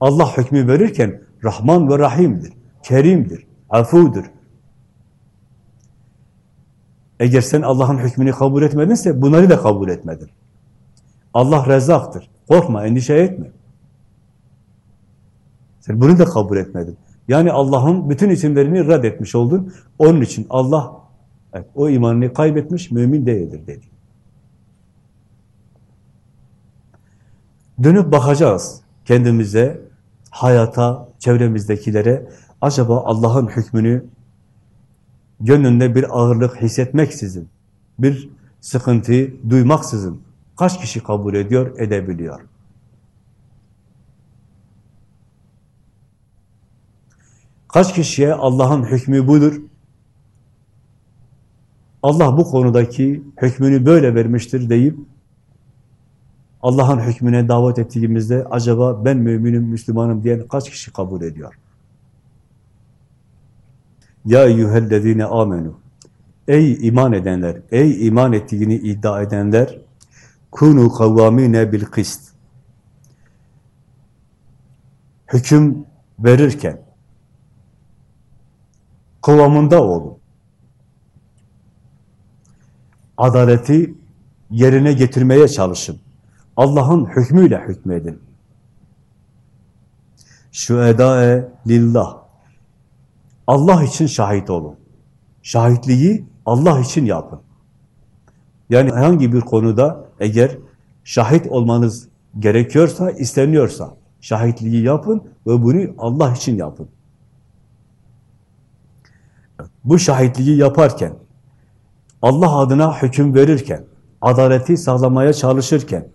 Allah hükmü verirken Rahman ve Rahim'dir, Kerim'dir, Afudur. Eğer sen Allah'ın hükmünü kabul etmedinse bunları da kabul etmedin. Allah rezaktır. Korkma, endişe etme. Sen bunu da kabul etmedin. Yani Allah'ın bütün isimlerini reddetmiş oldun. Onun için Allah evet, o imanını kaybetmiş, mümin değildir dedi. Dönüp bakacağız kendimize, hayata, çevremizdekilere. Acaba Allah'ın hükmünü gönlünde bir ağırlık hissetmeksizin, bir sıkıntı duymaksızın kaç kişi kabul ediyor, edebiliyor? Kaç kişiye Allah'ın hükmü budur? Allah bu konudaki hükmünü böyle vermiştir deyip Allah'ın hükmüne davet ettiğimizde acaba ben müminim, Müslümanım diyen kaç kişi kabul ediyor? Ya eyyühellezine amenu Ey iman edenler, ey iman ettiğini iddia edenler kunu kavvamine bil kist hüküm verirken kıvamında olun. Adaleti yerine getirmeye çalışın. Allah'ın hükmüyle hükmedin. Şu edae lillah. Allah için şahit olun. Şahitliği Allah için yapın. Yani herhangi bir konuda eğer şahit olmanız gerekiyorsa, isteniyorsa şahitliği yapın ve bunu Allah için yapın. Bu şahitliği yaparken, Allah adına hüküm verirken, adaleti sağlamaya çalışırken,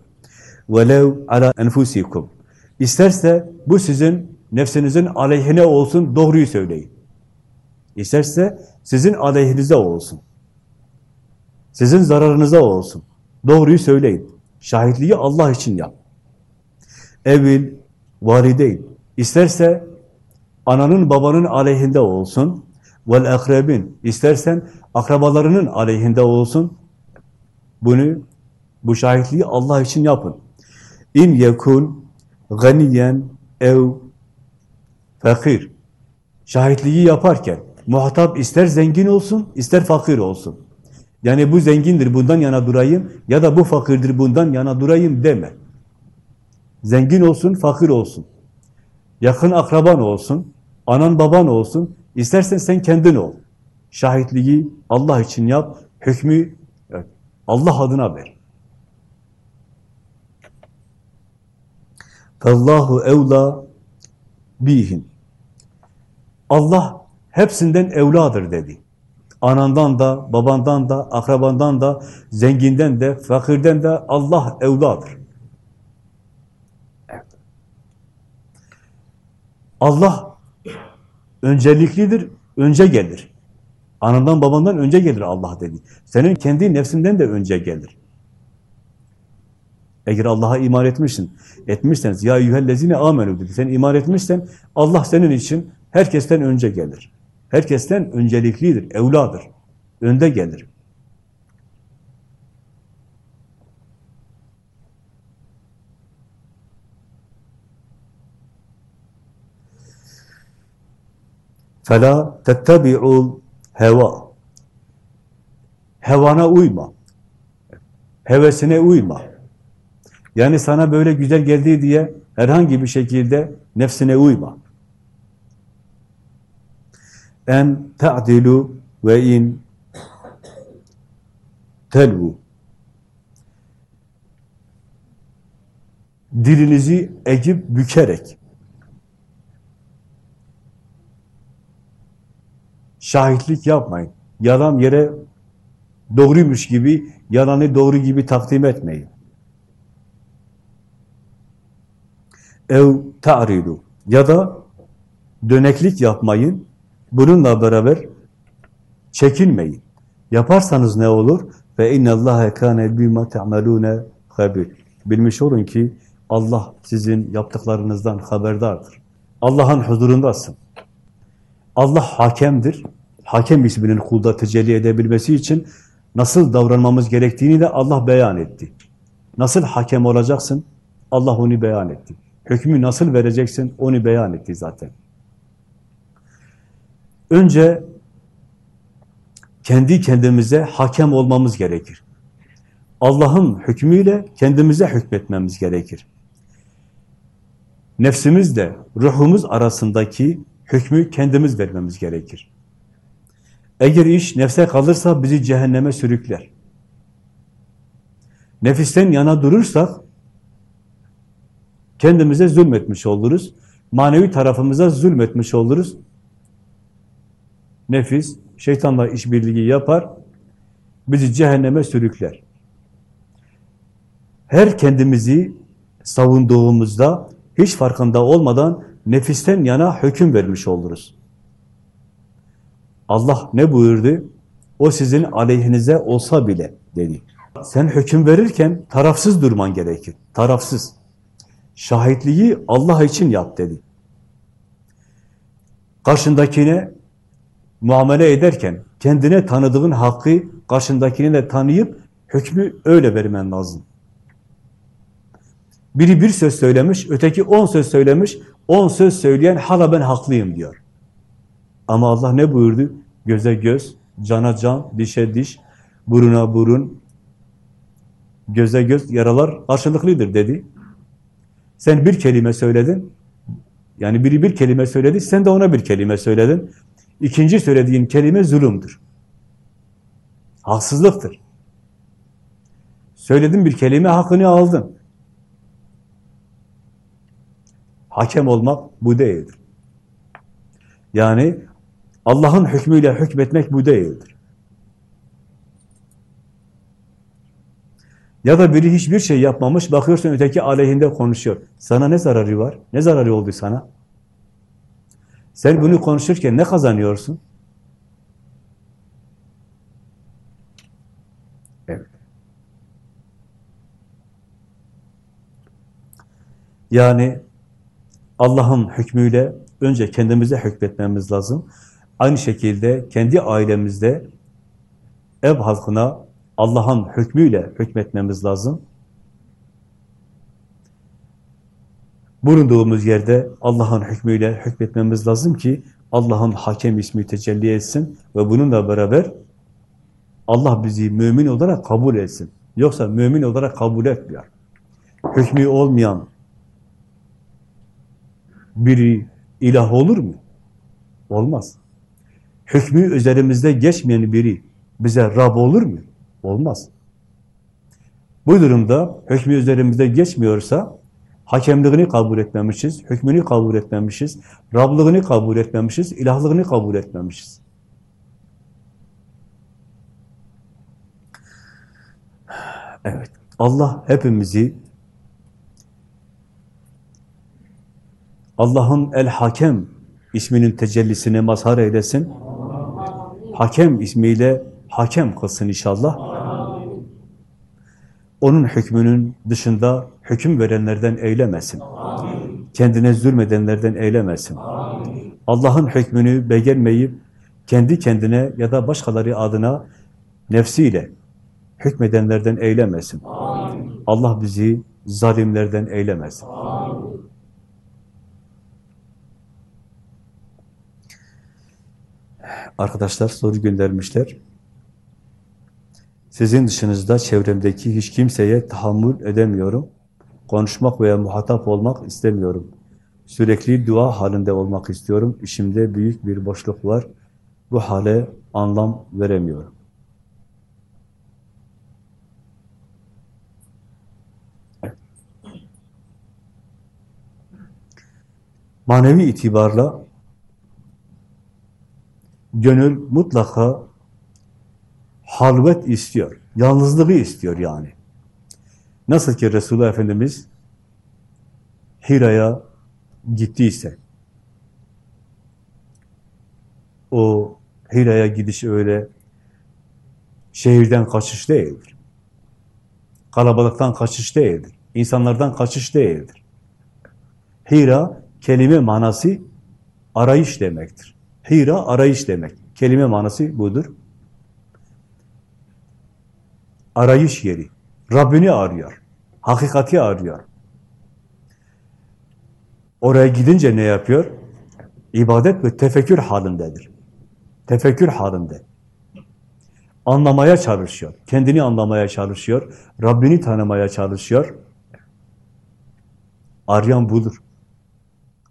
velev ala enfusikum. İsterse bu sizin nefsinizin aleyhine olsun, doğruyu söyleyin. İsterse sizin aleyhinize olsun. Sizin zararınıza olsun. Doğruyu söyleyin. Şahitliği Allah için yap. Evil, varideyn, İsterse ananın babanın aleyhinde olsun. Vel akrebin. İstersen akrabalarının aleyhinde olsun. Bunu, bu şahitliği Allah için yapın. İn yekun ganiyen ev fakir. Şahitliği yaparken muhatap ister zengin olsun, ister fakir olsun. Yani bu zengindir, bundan yana durayım ya da bu fakirdir, bundan yana durayım deme. Zengin olsun, fakir olsun. Yakın akraban olsun, anan baban olsun, istersen sen kendin ol. Şahitliği Allah için yap, hükmü Allah adına ver. Allahu evla bihim. Allah hepsinden evladır dedi. Anandan da, babandan da, akrabandan da, zenginden de, fakirden de Allah evladır. Evet. Allah önceliklidir, önce gelir. Anandan babandan önce gelir Allah dedi. Senin kendi nefsinden de önce gelir. Eğer Allah'a iman etmişsin, etmişseniz ya eyyühellezine amenü dedi. Sen iman etmişsen Allah senin için herkesten önce gelir. Herkesten önceliklidir, evladır. Önde gelir. فَلَا تَتَّبِعُوا heva. Hevana uyma. Hevesine uyma. Yani sana böyle güzel geldiği diye herhangi bir şekilde nefsine uyma. En ta'dilu ve in telvu. Dilinizi egip bükerek şahitlik yapmayın. Yalan yere doğruymuş gibi, yalanı doğru gibi takdim etmeyin. ev ta'ridu ya da döneklik yapmayın. Bununla beraber çekinmeyin. Yaparsanız ne olur? Ve innallâhe kâne bîmâ te'melûne habir. Bilmiş olun ki Allah sizin yaptıklarınızdan haberdardır. Allah'ın huzurundasın. Allah hakemdir. Hakem isminin kulda tecelli edebilmesi için nasıl davranmamız gerektiğini de Allah beyan etti. Nasıl hakem olacaksın? Allah onu beyan etti. Hükmü nasıl vereceksin? Onu beyan etti zaten. Önce kendi kendimize hakem olmamız gerekir. Allah'ın hükmüyle kendimize hükmetmemiz gerekir. Nefsimizle ruhumuz arasındaki hükmü kendimiz vermemiz gerekir. Eğer iş nefse kalırsa bizi cehenneme sürükler. Nefisten yana durursak Kendimize zulmetmiş oluruz. Manevi tarafımıza zulmetmiş oluruz. Nefis, şeytanla işbirliği yapar, bizi cehenneme sürükler. Her kendimizi savunduğumuzda, hiç farkında olmadan nefisten yana hüküm vermiş oluruz. Allah ne buyurdu? O sizin aleyhinize olsa bile dedi. Sen hüküm verirken tarafsız durman gerekir. Tarafsız. Şahitliği Allah için yap dedi. Karşındakine muamele ederken kendine tanıdığın hakkı karşındakini de tanıyıp hükmü öyle vermen lazım. Biri bir söz söylemiş, öteki on söz söylemiş, on söz söyleyen hala ben haklıyım diyor. Ama Allah ne buyurdu? Göze göz, cana can, dişe diş, buruna burun, göze göz, yaralar karşılıklıdır dedi. Sen bir kelime söyledin, yani biri bir kelime söyledi, sen de ona bir kelime söyledin. İkinci söylediğin kelime zulümdür. Haksızlıktır. Söyledin bir kelime, hakkını aldın. Hakem olmak bu değildir. Yani Allah'ın hükmüyle hükmetmek bu değildir. Ya da biri hiçbir şey yapmamış, bakıyorsun öteki aleyhinde konuşuyor. Sana ne zararı var? Ne zararı oldu sana? Sen bunu konuşurken ne kazanıyorsun? Evet. Yani Allah'ın hükmüyle önce kendimize hükmetmemiz lazım. Aynı şekilde kendi ailemizde ev halkına Allah'ın hükmüyle hükmetmemiz lazım. Bulunduğumuz yerde Allah'ın hükmüyle hükmetmemiz lazım ki Allah'ın hakem ismi tecelli etsin ve bununla beraber Allah bizi mümin olarak kabul etsin. Yoksa mümin olarak kabul etmiyor. Hükmü olmayan biri ilah olur mu? Olmaz. Hükmü üzerimizde geçmeyen biri bize Rab olur mu? Olmaz. Bu durumda hükmü üzerimizde geçmiyorsa hakemliğini kabul etmemişiz, hükmünü kabul etmemişiz, Rablığını kabul etmemişiz, ilahlığını kabul etmemişiz. Evet, Allah hepimizi Allah'ın El-Hakem isminin tecellisine mazhar eylesin. Hakem ismiyle hakem kılsın inşallah. Onun hükmünün dışında hüküm verenlerden eylemesin. Kendine zulmedenlerden eylemesin. Allah'ın hükmünü beğenmeyip kendi kendine ya da başkaları adına nefsiyle hükmedenlerden eylemesin. Allah bizi zalimlerden eylemesin. Arkadaşlar soru göndermişler. Sizin dışınızda çevremdeki hiç kimseye tahammül edemiyorum. Konuşmak veya muhatap olmak istemiyorum. Sürekli dua halinde olmak istiyorum. İşimde büyük bir boşluk var. Bu hale anlam veremiyorum. Manevi itibarla gönül mutlaka halvet istiyor. Yalnızlığı istiyor yani. Nasıl ki Resulullah Efendimiz Hira'ya gittiyse o Hira'ya gidiş öyle şehirden kaçış değildir. Kalabalıktan kaçış değildir. İnsanlardan kaçış değildir. Hira kelime manası arayış demektir. Hira arayış demek. Kelime manası budur. Arayış yeri. Rabbini arıyor. Hakikati arıyor. Oraya gidince ne yapıyor? İbadet ve tefekkür halindedir. Tefekkür halinde. Anlamaya çalışıyor. Kendini anlamaya çalışıyor. Rabbini tanımaya çalışıyor. Arayan budur.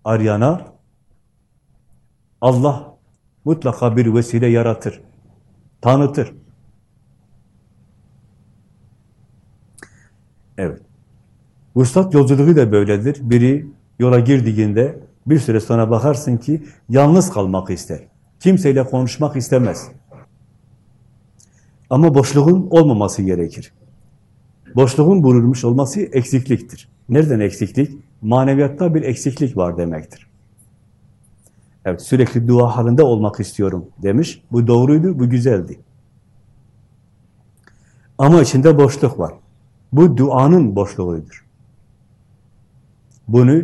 Arayana Allah mutlaka bir vesile yaratır. Tanıtır. Evet. Vuslat yolculuğu da böyledir. Biri yola girdiğinde bir süre sonra bakarsın ki yalnız kalmak ister. Kimseyle konuşmak istemez. Ama boşluğun olmaması gerekir. Boşluğun bulunmuş olması eksikliktir. Nereden eksiklik? Maneviyatta bir eksiklik var demektir. Evet, sürekli dua halinde olmak istiyorum demiş. Bu doğruydu, bu güzeldi. Ama içinde boşluk var. Bu duanın boşluğudur. Bunu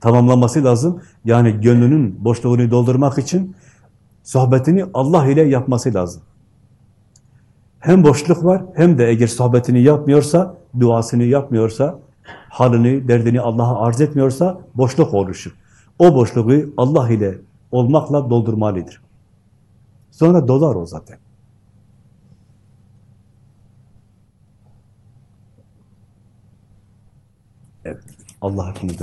tamamlaması lazım. Yani gönlünün boşluğunu doldurmak için sohbetini Allah ile yapması lazım. Hem boşluk var, hem de eğer sohbetini yapmıyorsa, duasını yapmıyorsa, halini, derdini Allah'a arz etmiyorsa boşluk oluşur. O boşluğu Allah ile olmakla doldurmalıdır. Sonra dolar o zaten. Evet. Allah hepimizden